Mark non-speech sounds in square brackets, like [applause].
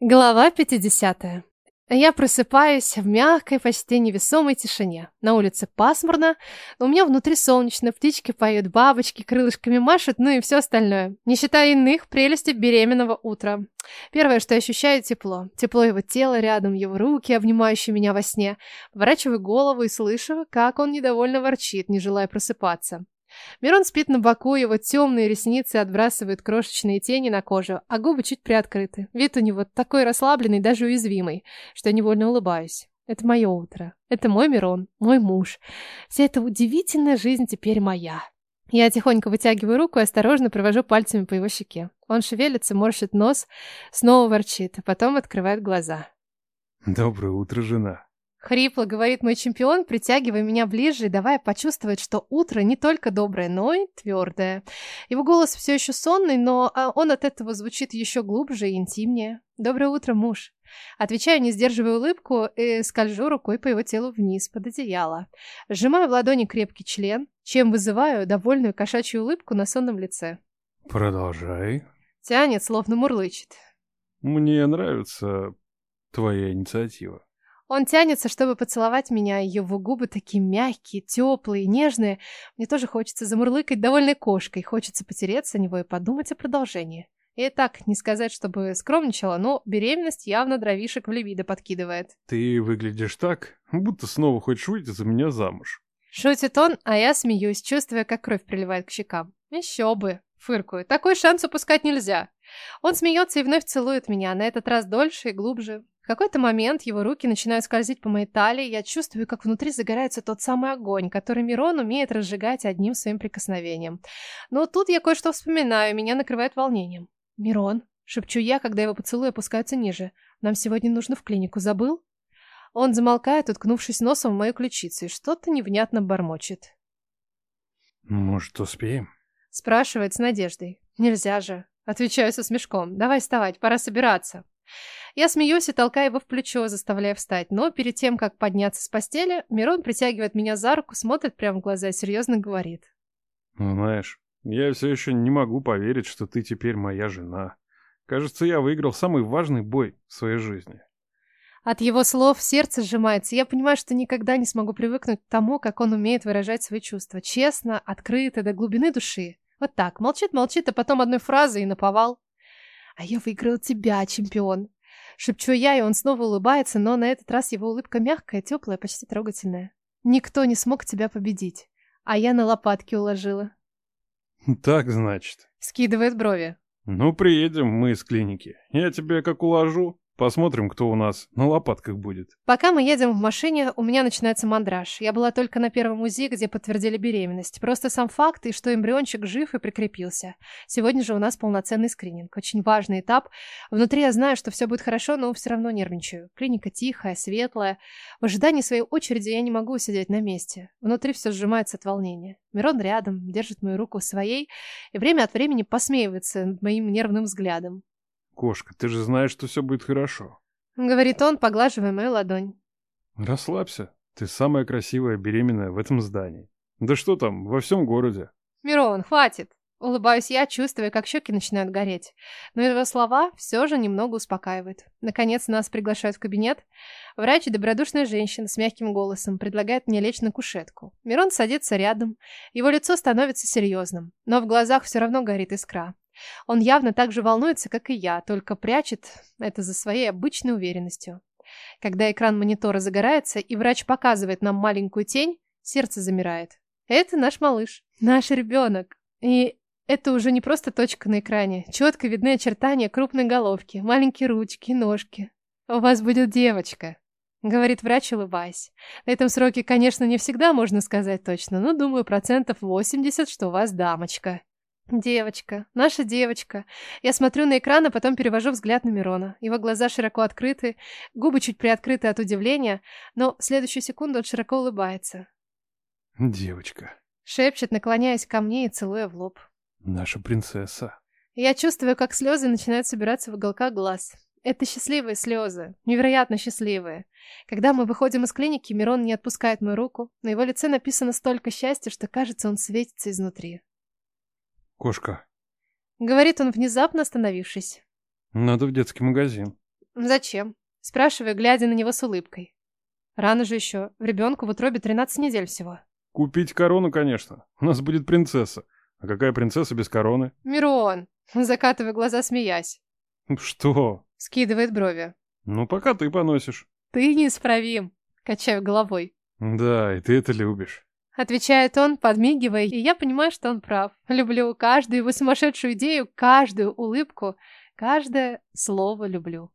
Глава 50. Я просыпаюсь в мягкой, почти невесомой тишине. На улице пасмурно, но у меня внутри солнечно, птички поют, бабочки крылышками машут, ну и все остальное. Не считая иных прелестей беременного утра. Первое, что я ощущаю, тепло. Тепло его тела рядом, его руки, обнимающие меня во сне. Поворачиваю голову и слышу, как он недовольно ворчит, не желая просыпаться. Мирон спит на боку, его темные ресницы отбрасывают крошечные тени на кожу, а губы чуть приоткрыты. Вид у него такой расслабленный, даже уязвимый, что я невольно улыбаюсь. Это мое утро. Это мой Мирон, мой муж. Вся эта удивительная жизнь теперь моя. Я тихонько вытягиваю руку и осторожно провожу пальцами по его щеке. Он шевелится, морщит нос, снова ворчит, а потом открывает глаза. Доброе утро, жена. Хрипло говорит мой чемпион, притягивая меня ближе и давая почувствовать, что утро не только доброе, но и твердое. Его голос все еще сонный, но а, он от этого звучит еще глубже и интимнее. «Доброе утро, муж!» Отвечаю, не сдерживая улыбку, и скольжу рукой по его телу вниз, под одеяло. Сжимаю в ладони крепкий член, чем вызываю довольную кошачью улыбку на сонном лице. Продолжай. Тянет, словно мурлычет. Мне нравится твоя инициатива. Он тянется, чтобы поцеловать меня, его губы такие мягкие, теплые, нежные. Мне тоже хочется замурлыкать довольной кошкой, хочется потереться о него и подумать о продолжении. И так, не сказать, чтобы скромничала, но беременность явно дровишек в либидо подкидывает. Ты выглядишь так, будто снова хочешь выйти за меня замуж. Шутит он, а я смеюсь, чувствуя, как кровь приливает к щекам. Еще бы, фыркую. Такой шанс упускать нельзя. Он смеется и вновь целует меня, на этот раз дольше и глубже какой-то момент его руки начинают скользить по моей талии, я чувствую, как внутри загорается тот самый огонь, который Мирон умеет разжигать одним своим прикосновением. Но тут я кое-что вспоминаю, меня накрывает волнением. «Мирон», — шепчу я, когда его поцелуи опускаются ниже, — «нам сегодня нужно в клинику, забыл?» Он замолкает, уткнувшись носом в мою ключицу, и что-то невнятно бормочет. «Может, успеем?» Спрашивает с надеждой. «Нельзя же». Отвечаю со смешком. «Давай вставать, пора собираться». Я смеюсь и толкаю его в плечо, заставляя встать, но перед тем, как подняться с постели, Мирон притягивает меня за руку, смотрит прямо в глаза и серьезно говорит. «Ну, знаешь, я все еще не могу поверить, что ты теперь моя жена. Кажется, я выиграл самый важный бой в своей жизни». От его слов сердце сжимается. Я понимаю, что никогда не смогу привыкнуть к тому, как он умеет выражать свои чувства. Честно, открыто, до глубины души. Вот так. Молчит-молчит, а потом одной фразой и наповал. «А я выиграл тебя, чемпион!» Шепчу я, и он снова улыбается, но на этот раз его улыбка мягкая, теплая, почти трогательная. Никто не смог тебя победить, а я на лопатки уложила. [laughs] Так, значит. Скидывает брови. Ну, приедем мы из клиники. Я тебе как уложу, Посмотрим, кто у нас на лопатках будет. Пока мы едем в машине, у меня начинается мандраж. Я была только на первом УЗИ, где подтвердили беременность. Просто сам факт, и что эмбриончик жив и прикрепился. Сегодня же у нас полноценный скрининг. Очень важный этап. Внутри я знаю, что все будет хорошо, но все равно нервничаю. Клиника тихая, светлая. В ожидании своей очереди я не могу сидеть на месте. Внутри все сжимается от волнения. Мирон рядом, держит мою руку своей и время от времени посмеивается над моим нервным взглядом. Кошка, ты же знаешь, что все будет хорошо. Говорит он, поглаживая мою ладонь. Расслабься. Ты самая красивая беременная в этом здании. Да что там, во всем городе. Мирон, хватит. Улыбаюсь я, чувствуя, как щеки начинают гореть. Но его слова все же немного успокаивают. Наконец нас приглашают в кабинет. Врач, добродушная женщина с мягким голосом, предлагает мне лечь на кушетку. Мирон садится рядом. Его лицо становится серьезным, но в глазах все равно горит искра. Он явно так же волнуется, как и я, только прячет это за своей обычной уверенностью. Когда экран монитора загорается и врач показывает нам маленькую тень, сердце замирает. Это наш малыш, наш ребенок. И это уже не просто точка на экране. Четко видны очертания крупной головки, маленькие ручки, ножки. У вас будет девочка. Говорит врач, улыбаясь. На этом сроке, конечно, не всегда можно сказать точно, но думаю, процентов 80, что у вас дамочка. Девочка, наша девочка. Я смотрю на экран, а потом перевожу взгляд на Мирона. Его глаза широко открыты, губы чуть приоткрыты от удивления, но в следующую секунду он широко улыбается. Девочка. Шепчет, наклоняясь ко мне и целуя в лоб. Наша принцесса. Я чувствую, как слезы начинают собираться в уголках глаз. Это счастливые слезы, невероятно счастливые. Когда мы выходим из клиники, Мирон не отпускает мою руку. На его лице написано столько счастья, что кажется, он светится изнутри. Кошка. Говорит он, внезапно остановившись. Надо в детский магазин. Зачем? Спрашиваю, глядя на него с улыбкой. Рано же еще. Ребенку в утробе 13 недель всего. Купить корону, конечно. У нас будет принцесса. А какая принцесса без короны? Мирон! Закатывая глаза, смеясь. Что? Скидывает брови. Ну, пока ты поносишь. Ты неисправим. Качаю головой. Да, и ты это любишь. Отвечает он, подмигивая, и я понимаю, что он прав. Люблю каждую его сумасшедшую идею, каждую улыбку, каждое слово люблю.